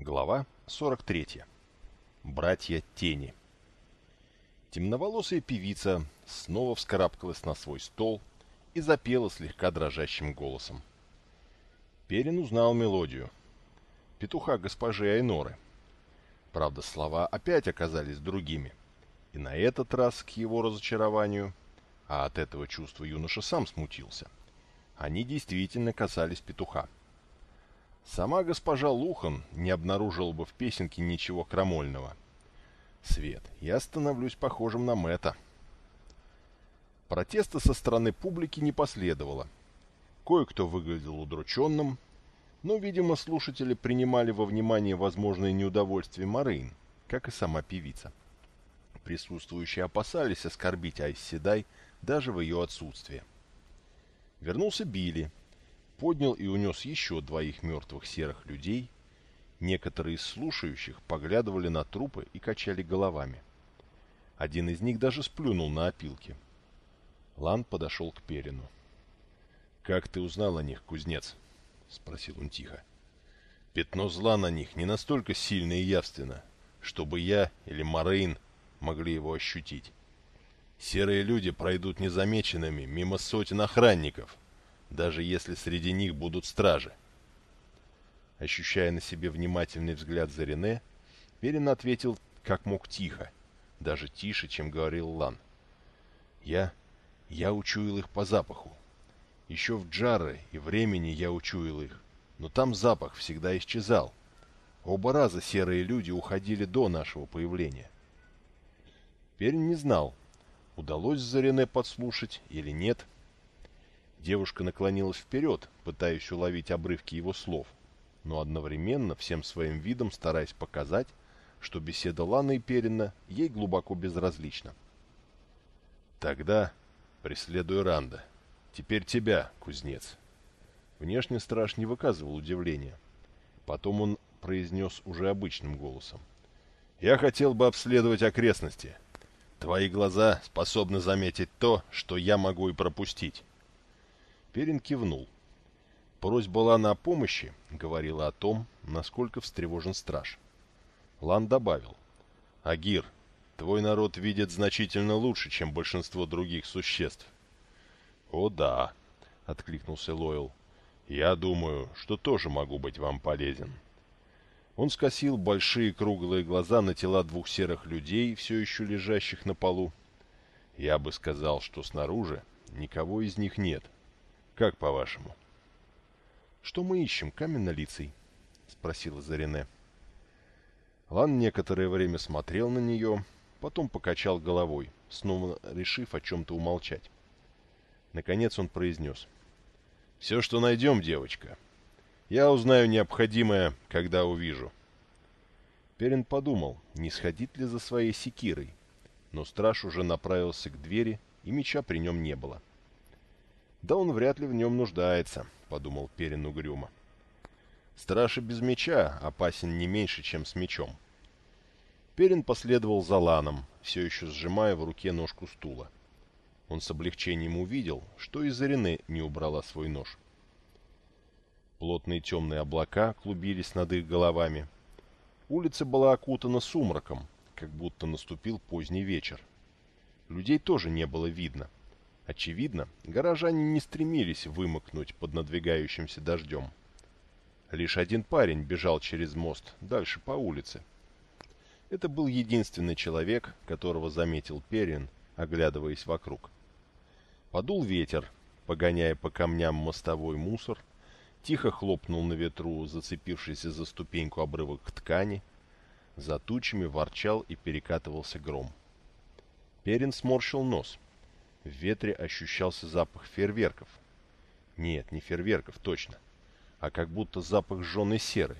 Глава 43. Братья Тени. Темноволосая певица снова вскарабкалась на свой стол и запела слегка дрожащим голосом. Перин узнал мелодию. Петуха госпожи Айноры. Правда, слова опять оказались другими. И на этот раз, к его разочарованию, а от этого чувства юноша сам смутился, они действительно касались петуха. Сама госпожа Лухан не обнаружила бы в песенке ничего крамольного. Свет, я становлюсь похожим на Мэтта. Протеста со стороны публики не последовало. Кое-кто выглядел удрученным, но, видимо, слушатели принимали во внимание возможное неудовольствие Морейн, как и сама певица. Присутствующие опасались оскорбить Айсседай даже в ее отсутствие. Вернулся Билли, поднял и унес еще двоих мертвых серых людей. Некоторые из слушающих поглядывали на трупы и качали головами. Один из них даже сплюнул на опилки. Лан подошел к Перину. «Как ты узнал о них, кузнец?» — спросил он тихо. «Пятно зла на них не настолько сильно и явственно, чтобы я или Морейн могли его ощутить. Серые люди пройдут незамеченными мимо сотен охранников, даже если среди них будут стражи. Ощущая на себе внимательный взгляд Зарине, Перин ответил как мог тихо, даже тише, чем говорил Лан. «Я... я учуял их по запаху. Еще в Джарре и времени я учуял их, но там запах всегда исчезал. Оба раза серые люди уходили до нашего появления». Перин не знал, удалось Зарине подслушать или нет, — Девушка наклонилась вперед, пытаясь уловить обрывки его слов, но одновременно всем своим видом стараясь показать, что беседа Ланы и Перина ей глубоко безразлична. «Тогда преследуй Ранда. Теперь тебя, кузнец». Внешне страж не выказывал удивления. Потом он произнес уже обычным голосом. «Я хотел бы обследовать окрестности. Твои глаза способны заметить то, что я могу и пропустить. Перин кивнул. Просьба Лана о помощи говорила о том, насколько встревожен страж. Лан добавил. «Агир, твой народ видит значительно лучше, чем большинство других существ». «О да», — откликнулся Лойл. «Я думаю, что тоже могу быть вам полезен». Он скосил большие круглые глаза на тела двух серых людей, все еще лежащих на полу. «Я бы сказал, что снаружи никого из них нет». Как по-вашему? Что мы ищем, каменно-лицей? Спросила Зарине. Лан некоторое время смотрел на нее, потом покачал головой, снова решив о чем-то умолчать. Наконец он произнес. «Все, что найдем, девочка. Я узнаю необходимое, когда увижу». Перин подумал, не сходить ли за своей секирой, но страж уже направился к двери, и меча при нем не было. «Да он вряд ли в нем нуждается», — подумал Перин угрюмо. «Страж и без меча опасен не меньше, чем с мечом». Перин последовал за Ланом, все еще сжимая в руке ножку стула. Он с облегчением увидел, что и Зарине не убрала свой нож. Плотные темные облака клубились над их головами. Улица была окутана сумраком, как будто наступил поздний вечер. Людей тоже не было видно — Очевидно, горожане не стремились вымокнуть под надвигающимся дождем. Лишь один парень бежал через мост, дальше по улице. Это был единственный человек, которого заметил Перин, оглядываясь вокруг. Подул ветер, погоняя по камням мостовой мусор, тихо хлопнул на ветру зацепившийся за ступеньку обрывок ткани, за тучами ворчал и перекатывался гром. Перин сморщил нос — в ветре ощущался запах фейерверков. Нет, не фейерверков, точно. А как будто запах жженой серы.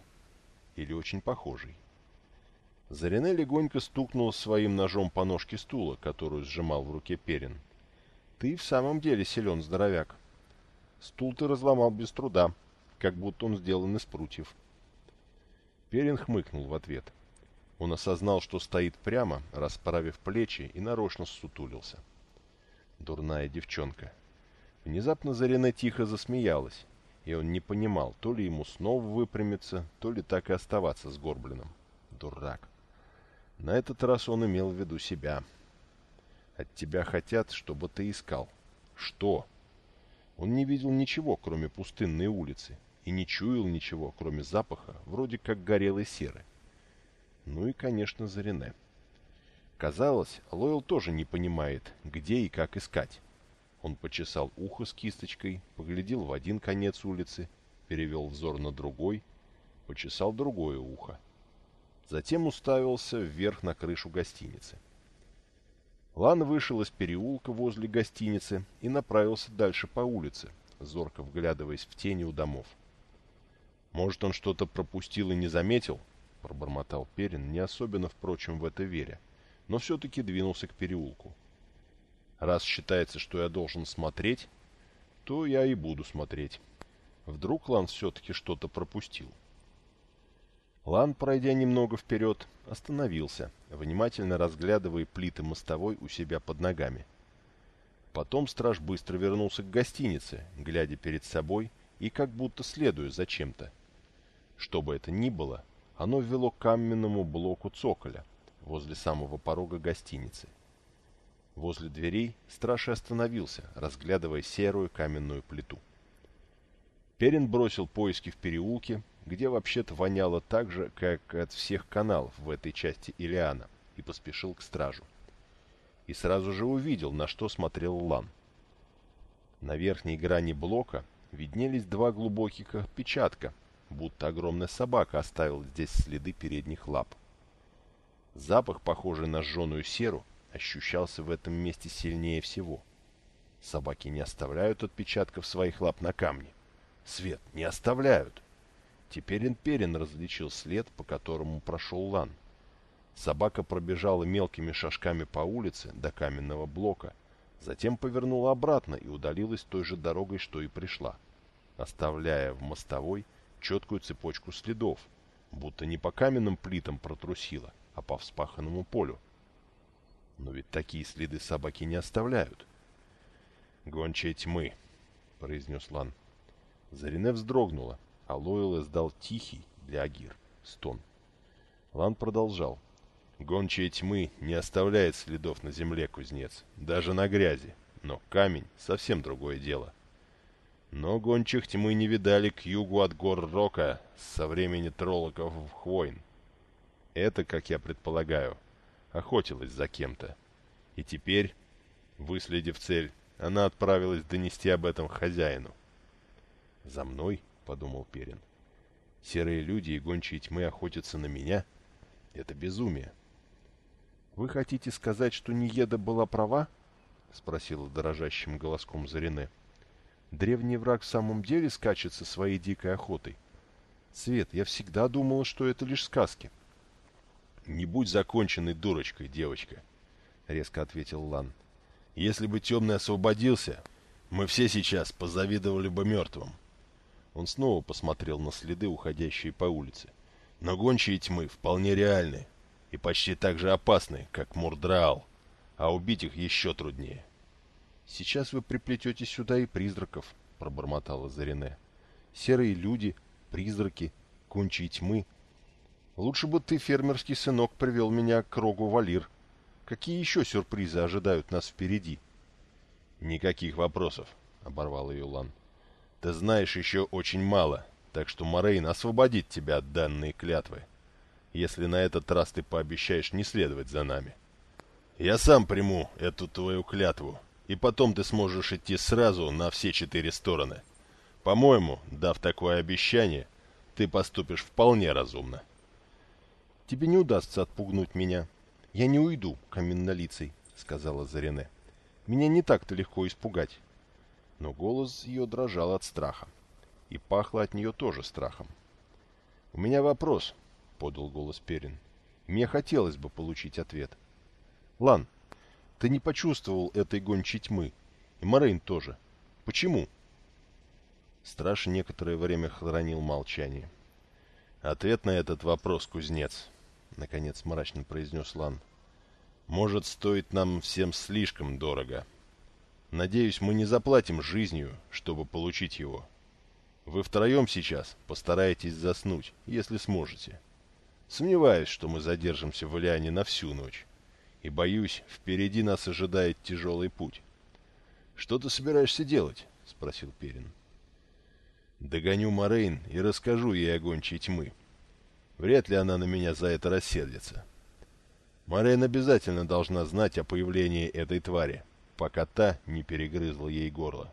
Или очень похожий. Зарене легонько стукнул своим ножом по ножке стула, которую сжимал в руке Перин. «Ты в самом деле силен, здоровяк. Стул ты разломал без труда, как будто он сделан из прутьев». Перин хмыкнул в ответ. Он осознал, что стоит прямо, расправив плечи, и нарочно сутулился. Дурная девчонка. Внезапно Зарина тихо засмеялась, и он не понимал, то ли ему снова выпрямиться, то ли так и оставаться сгорбленным. Дурак. На этот раз он имел в виду себя. От тебя хотят, чтобы ты искал. Что? Он не видел ничего, кроме пустынной улицы, и не чуял ничего, кроме запаха, вроде как горелой серы. Ну и, конечно, Зарене. Казалось, Лойл тоже не понимает, где и как искать. Он почесал ухо с кисточкой, поглядел в один конец улицы, перевел взор на другой, почесал другое ухо. Затем уставился вверх на крышу гостиницы. Лан вышел из переулка возле гостиницы и направился дальше по улице, зорко вглядываясь в тени у домов. «Может, он что-то пропустил и не заметил?» — пробормотал Перин, не особенно, впрочем, в это веря, но все-таки двинулся к переулку. «Раз считается, что я должен смотреть, то я и буду смотреть. Вдруг Лан все-таки что-то пропустил?» Лан, пройдя немного вперед, остановился, внимательно разглядывая плиты мостовой у себя под ногами. Потом страж быстро вернулся к гостинице, глядя перед собой и как будто следуя за чем-то. Что бы это ни было, оно ввело к каменному блоку цоколя возле самого порога гостиницы. Возле дверей страж остановился, разглядывая серую каменную плиту. Перин бросил поиски в переулке, где вообще-то воняло так же, как от всех каналов в этой части Илиана, и поспешил к стражу. И сразу же увидел, на что смотрел Лан. На верхней грани блока виднелись два глубоких отпечатка, будто огромная собака оставила здесь следы передних лап. Запах, похожий на сжженную серу, ощущался в этом месте сильнее всего. Собаки не оставляют отпечатков своих лап на камне. Свет, не оставляют. Теперь Инперин различил след, по которому прошел Лан. Собака пробежала мелкими шажками по улице до каменного блока, затем повернула обратно и удалилась той же дорогой, что и пришла, оставляя в мостовой четкую цепочку следов, будто не по каменным плитам протрусила, а по вспаханному полю. Но ведь такие следы собаки не оставляют. «Гончая тьмы», — произнес Лан. Зарине вздрогнула, а Лойл издал тихий для Агир стон. Лан продолжал. Гончая тьмы не оставляет следов на земле, кузнец, даже на грязи, но камень — совсем другое дело. Но гончих тьмы не видали к югу от гор Рока со времени троллоков в Хвойн. Это, как я предполагаю, охотилась за кем-то. И теперь, выследив цель, она отправилась донести об этом хозяину. «За мной?» подумал Перин. Серые люди и гончие тьмы охотятся на меня? Это безумие. «Вы хотите сказать, что Ниеда была права?» — спросила дрожащим голоском Зарине. «Древний враг в самом деле скачется своей дикой охотой. Свет, я всегда думала, что это лишь сказки». «Не будь законченной дурочкой, девочка», — резко ответил Лан. «Если бы Темный освободился, мы все сейчас позавидовали бы мертвым. Он снова посмотрел на следы, уходящие по улице. Но гончие тьмы вполне реальны и почти так же опасны, как Мурдраал, а убить их еще труднее. «Сейчас вы приплетете сюда и призраков», — пробормотала Зарине. «Серые люди, призраки, гончие тьмы. Лучше бы ты, фермерский сынок, привел меня к Рогу Валир. Какие еще сюрпризы ожидают нас впереди?» «Никаких вопросов», — оборвал ее Лан. Ты знаешь еще очень мало, так что Морейн освободит тебя от данной клятвы, если на этот раз ты пообещаешь не следовать за нами. Я сам приму эту твою клятву, и потом ты сможешь идти сразу на все четыре стороны. По-моему, дав такое обещание, ты поступишь вполне разумно. Тебе не удастся отпугнуть меня. Я не уйду, каменнолицей, сказала Зарене. Меня не так-то легко испугать но голос ее дрожал от страха. И пахло от нее тоже страхом. «У меня вопрос», — подал голос Перин. «Мне хотелось бы получить ответ». «Лан, ты не почувствовал этой гончей тьмы, и Морейн тоже. Почему?» Страж некоторое время хранил молчание. «Ответ на этот вопрос, кузнец», — наконец мрачно произнес Лан. «Может, стоит нам всем слишком дорого». Надеюсь, мы не заплатим жизнью, чтобы получить его. Вы втроем сейчас постараетесь заснуть, если сможете. Сомневаюсь, что мы задержимся в Ильяне на всю ночь. И боюсь, впереди нас ожидает тяжелый путь. «Что ты собираешься делать?» — спросил Перин. «Догоню Морейн и расскажу ей о гончей тьмы. Вряд ли она на меня за это рассердится. Морейн обязательно должна знать о появлении этой твари, пока та не перегрызла ей горло.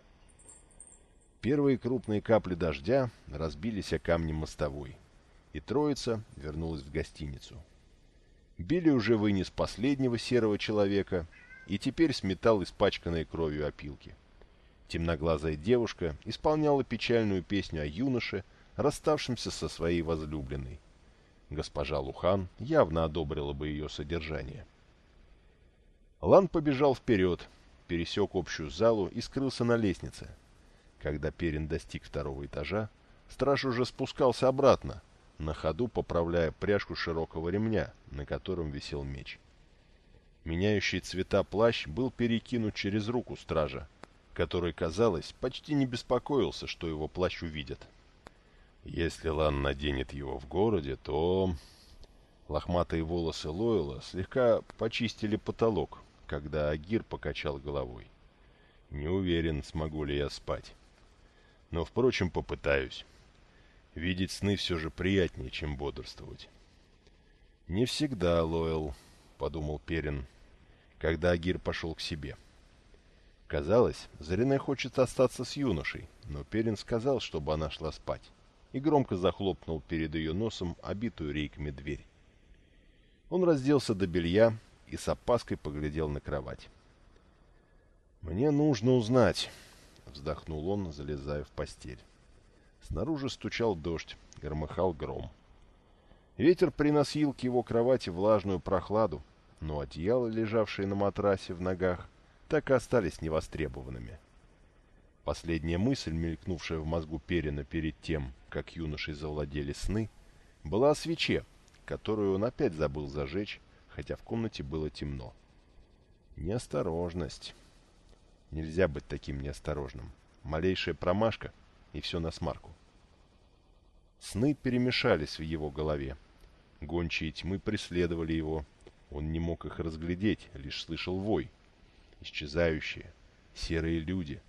Первые крупные капли дождя разбились о камни мостовой, и троица вернулась в гостиницу. Билли уже вынес последнего серого человека и теперь сметал испачканные кровью опилки. Темноглазая девушка исполняла печальную песню о юноше, расставшемся со своей возлюбленной. Госпожа Лухан явно одобрила бы ее содержание. Лан побежал вперед, пересек общую залу и скрылся на лестнице — когда Перин достиг второго этажа, страж уже спускался обратно, на ходу поправляя пряжку широкого ремня, на котором висел меч. Меняющий цвета плащ был перекинут через руку стража, который, казалось, почти не беспокоился, что его плащ увидят. Если Лан наденет его в городе, то... Лохматые волосы Лойла слегка почистили потолок, когда Агир покачал головой. Не уверен, смогу ли я спать. Но, впрочем, попытаюсь. Видеть сны все же приятнее, чем бодрствовать. «Не всегда, Лоэл», — подумал Перин, когда Агир пошел к себе. Казалось, Зарине хочет остаться с юношей, но Перин сказал, чтобы она шла спать, и громко захлопнул перед ее носом обитую рейками дверь. Он разделся до белья и с опаской поглядел на кровать. «Мне нужно узнать», вздохнул он, залезая в постель. Снаружи стучал дождь, громыхал гром. Ветер приносил к его кровати влажную прохладу, но одеяла, лежавшие на матрасе в ногах, так и остались невостребованными. Последняя мысль, мелькнувшая в мозгу Перина перед тем, как юношей завладели сны, была о свече, которую он опять забыл зажечь, хотя в комнате было темно. Неосторожность. Нельзя быть таким неосторожным. Малейшая промашка, и все на смарку. Сны перемешались в его голове. Гончие тьмы преследовали его. Он не мог их разглядеть, лишь слышал вой. Исчезающие, серые люди.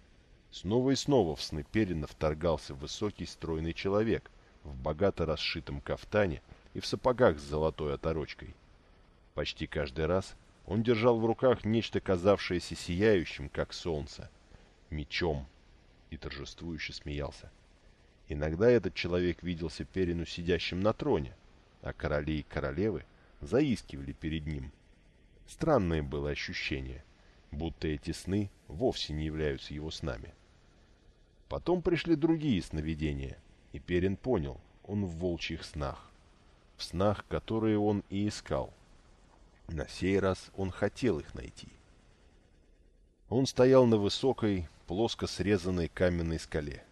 Снова и снова в сны Перина вторгался высокий стройный человек в богато расшитом кафтане и в сапогах с золотой оторочкой. Почти каждый раз он держал в руках нечто, казавшееся сияющим, как солнце, мечом, и торжествующе смеялся. Иногда этот человек виделся Перину сидящим на троне, а короли и королевы заискивали перед ним. Странное было ощущение, будто эти сны вовсе не являются его снами. Потом пришли другие сновидения, и Перин понял, он в волчьих снах, в снах, которые он и искал — на сей раз он хотел их найти. Он стоял на высокой, плоско срезанной каменной скале.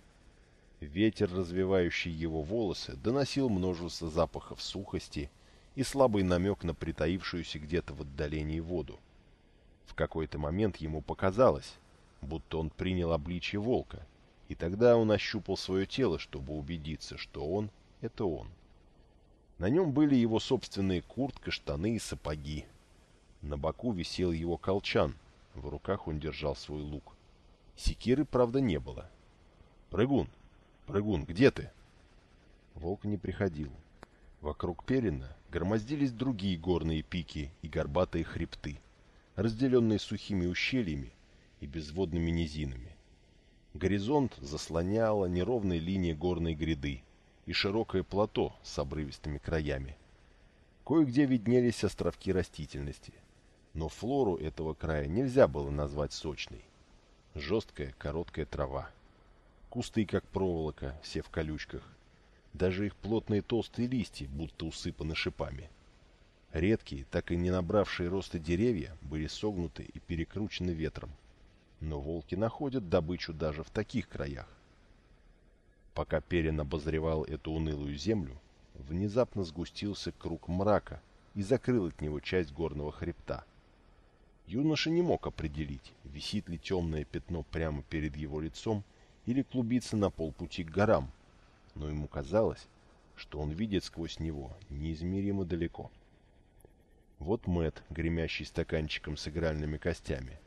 Ветер, развивающий его волосы, доносил множество запахов сухости и слабый намек на притаившуюся где-то в отдалении воду. В какой-то момент ему показалось, будто он принял обличье волка, и тогда он ощупал свое тело, чтобы убедиться, что он — это он. — на нем были его собственные куртка, штаны и сапоги. На боку висел его колчан, в руках он держал свой лук. Секиры, правда, не было. «Прыгун! Прыгун, где ты?» Волк не приходил. Вокруг Перина громоздились другие горные пики и горбатые хребты, разделенные сухими ущельями и безводными низинами. Горизонт заслоняла неровная линия горной гряды, и широкое плато с обрывистыми краями. Кое-где виднелись островки растительности, но флору этого края нельзя было назвать сочной. Жесткая, короткая трава. Кусты, как проволока, все в колючках. Даже их плотные толстые листья будто усыпаны шипами. Редкие, так и не набравшие роста деревья, были согнуты и перекручены ветром. Но волки находят добычу даже в таких краях. Пока Перин обозревал эту унылую землю, внезапно сгустился круг мрака и закрыл от него часть горного хребта. Юноша не мог определить, висит ли темное пятно прямо перед его лицом или клубится на полпути к горам, но ему казалось, что он видит сквозь него неизмеримо далеко. Вот Мэт, гремящий стаканчиком с игральными костями.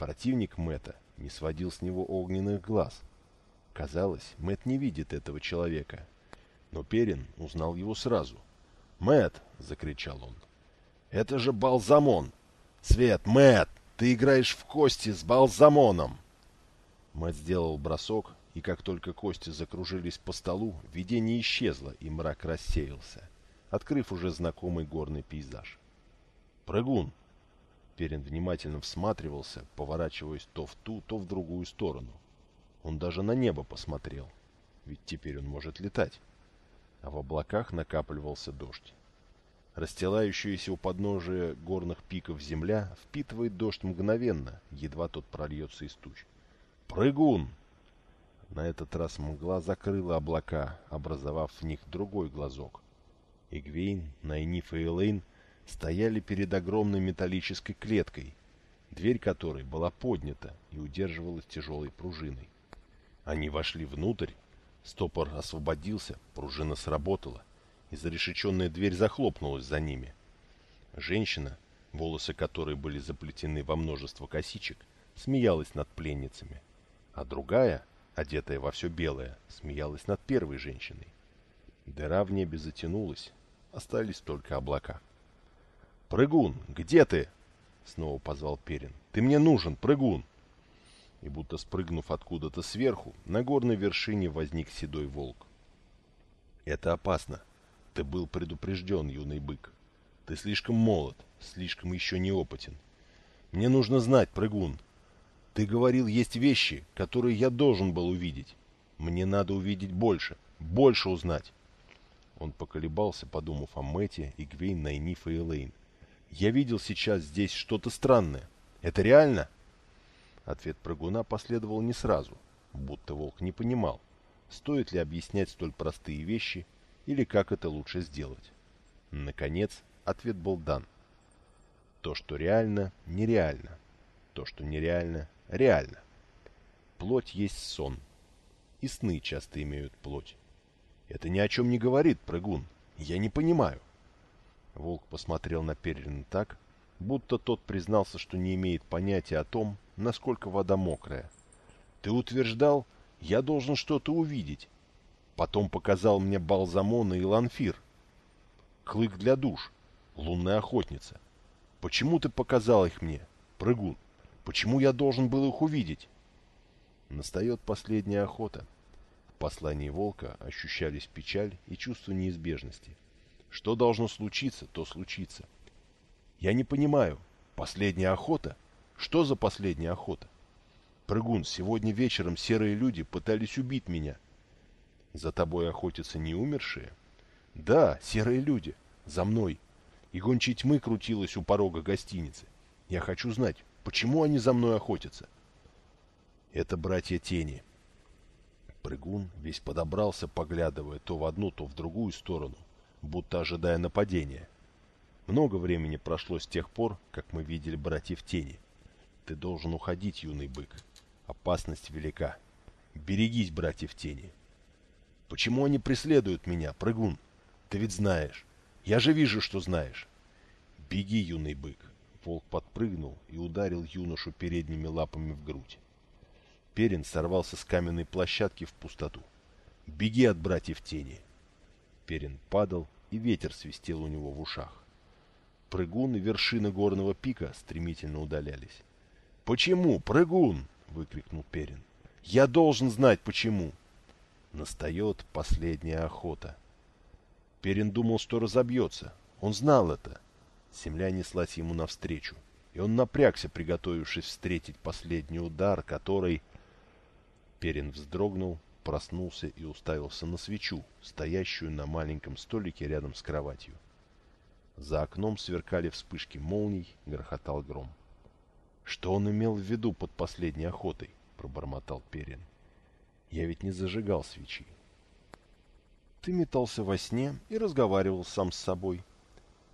Противник Мэта не сводил с него огненных глаз. Казалось, Мэт не видит этого человека. Но Перин узнал его сразу. Мэт, закричал он. «Это же Балзамон! Свет, Мэт, ты играешь в кости с Балзамоном!» Мэт сделал бросок, и как только кости закружились по столу, видение исчезло, и мрак рассеялся, открыв уже знакомый горный пейзаж. «Прыгун!» Перин внимательно всматривался, поворачиваясь то в ту, то в другую сторону. Он даже на небо посмотрел, ведь теперь он может летать. А в облаках накапливался дождь. Расстилающаяся у подножия горных пиков земля впитывает дождь мгновенно, едва тот прольется из туч. «Прыгун!» На этот раз мгла закрыла облака, образовав в них другой глазок. Игвейн, Найниф и Элейн стояли перед огромной металлической клеткой, дверь которой была поднята и удерживалась тяжелой пружиной. Они вошли внутрь, стопор освободился, пружина сработала, и зарешеченная дверь захлопнулась за ними. Женщина, волосы которой были заплетены во множество косичек, смеялась над пленницами, а другая, одетая во все белое, смеялась над первой женщиной. Дыра в небе затянулась, остались только облака. «Прыгун, где ты?» — снова позвал Перин. «Ты мне нужен, прыгун!» И будто спрыгнув откуда-то сверху, на горной вершине возник седой волк. «Это опасно. Ты был предупрежден, юный бык. Ты слишком молод, слишком еще неопытен. Мне нужно знать, прыгун, ты говорил, есть вещи, которые я должен был увидеть. Мне надо увидеть больше, больше узнать. Он поколебался, подумав о Мэте, Игвейн, Найниф и Элейн. Я видел сейчас здесь что-то странное. Это реально? Ответ прыгуна последовал не сразу, будто волк не понимал, стоит ли объяснять столь простые вещи или как это лучше сделать. Наконец, ответ был дан. То, что реально, нереально. То, что нереально, реально. Плоть есть сон. И сны часто имеют плоть. Это ни о чем не говорит, прыгун. Я не понимаю. Волк посмотрел на Перрина так, будто тот признался, что не имеет понятия о том, насколько вода мокрая. Ты утверждал, я должен что-то увидеть. Потом показал мне Балзамона и Ланфир. Клык для душ. Лунная охотница. Почему ты показал их мне, прыгун? Почему я должен был их увидеть? Настает последняя охота. В послании волка ощущались печаль и чувство неизбежности. Что должно случиться, то случится. Я не понимаю. Последняя охота? Что за последняя охота? Прыгун, сегодня вечером серые люди пытались убить меня. За тобой охотятся не умершие? Да, серые люди. За мной. И гончая тьмы крутилась у порога гостиницы. Я хочу знать, Почему они за мной охотятся? Это братья тени. Прыгун весь подобрался, поглядывая то в одну, то в другую сторону, будто ожидая нападения. Много времени прошло с тех пор, как мы видели братьев тени. Ты должен уходить, юный бык. Опасность велика. Берегись, братьев тени. Почему они преследуют меня, прыгун? Ты ведь знаешь. Я же вижу, что знаешь. Беги, юный бык. Волк подпрыгнул и ударил юношу передними лапами в грудь. Перин сорвался с каменной площадки в пустоту. «Беги от братьев тени!» Перин падал, и ветер свистел у него в ушах. Прыгун и вершины горного пика стремительно удалялись. «Почему, прыгун?» — выкрикнул Перин. «Я должен знать, почему!» Настает последняя охота. Перин думал, что разобьется. Он знал это. Земля неслась ему навстречу, и он напрягся, приготовившись встретить последний удар, который... Перин вздрогнул, проснулся и уставился на свечу, стоящую на маленьком столике рядом с кроватью. За окном сверкали вспышки молний, грохотал гром. «Что он имел в виду под последней охотой?» — пробормотал Перин. «Я ведь не зажигал свечи». «Ты метался во сне и разговаривал сам с собой»,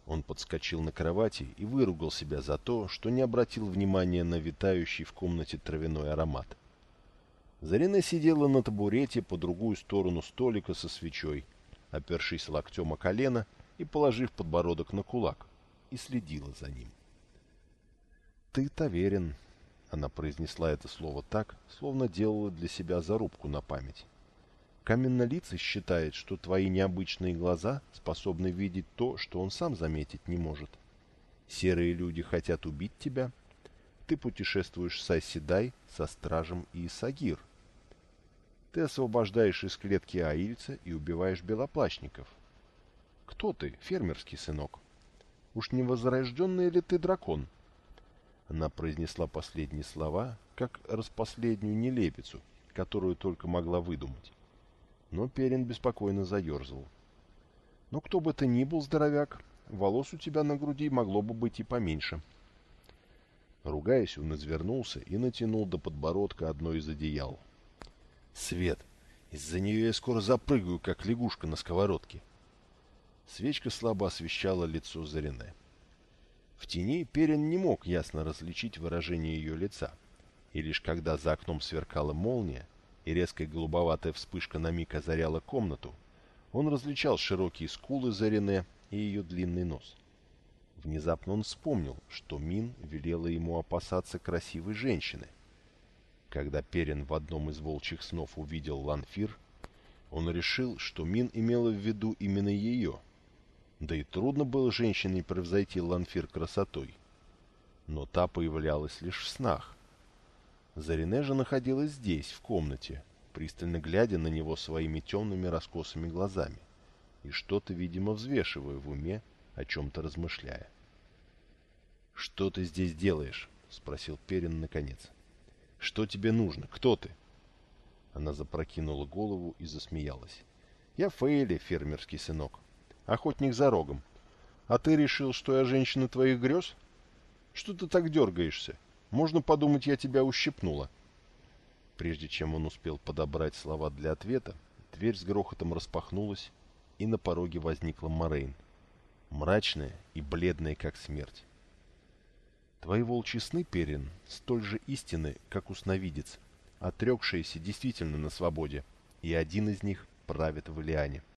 он подскочил на кровати и выругал себя за то, что не обратил внимания на витающий в комнате травяной аромат. Зарина сидела на табурете по другую сторону столика со свечой, опершись локтем о колено и положив подбородок на кулак, и следила за ним. «Ты таверен», — она произнесла это слово так, словно делала для себя зарубку на память. Каменнолицый считает, что твои необычные глаза способны видеть то, что он сам заметить не может. Серые люди хотят убить тебя. Ты путешествуешь с Айседай, со Стражем и Исагир. Ты освобождаешь из клетки Аильца и убиваешь белоплащников. Кто ты, фермерский сынок? Уж не возрожденный ли ты дракон? Она произнесла последние слова, как распоследнюю нелепицу, которую только могла выдумать но Перин беспокойно заерзал. «Ну, кто бы ты ни был, здоровяк, волос у тебя на груди могло бы быть и поменьше». Ругаясь, он извернулся и натянул до подбородка одно из одеял. «Свет! Из-за нее я скоро запрыгаю, как лягушка на сковородке!» Свечка слабо освещала лицо Зарине. В тени Перин не мог ясно различить выражение ее лица, и лишь когда за окном сверкала молния, и резкая голубоватая вспышка на миг озаряла комнату, он различал широкие скулы Зарине и ее длинный нос. Внезапно он вспомнил, что Мин велела ему опасаться красивой женщины. Когда Перин в одном из волчьих снов увидел Ланфир, он решил, что Мин имела в виду именно ее. Да и трудно было женщине превзойти Ланфир красотой. Но та появлялась лишь в снах. Зарине же находилась здесь, в комнате, пристально глядя на него своими темными раскосыми глазами и что-то, видимо, взвешивая в уме, о чем-то размышляя. «Что ты здесь делаешь?» — спросил Перин наконец. «Что тебе нужно? Кто ты?» Она запрокинула голову и засмеялась. «Я Фейли, фермерский сынок. Охотник за рогом. А ты решил, что я женщина твоих грез? Что ты так дергаешься? Можно подумать, я тебя ущипнула. Прежде чем он успел подобрать слова для ответа, дверь с грохотом распахнулась, и на пороге возникла Морейн, мрачная и бледная, как смерть. Твои волчьи сны, Перин, столь же истинны, как у сновидец, отрекшиеся действительно на свободе, и один из них правит в Илиане. —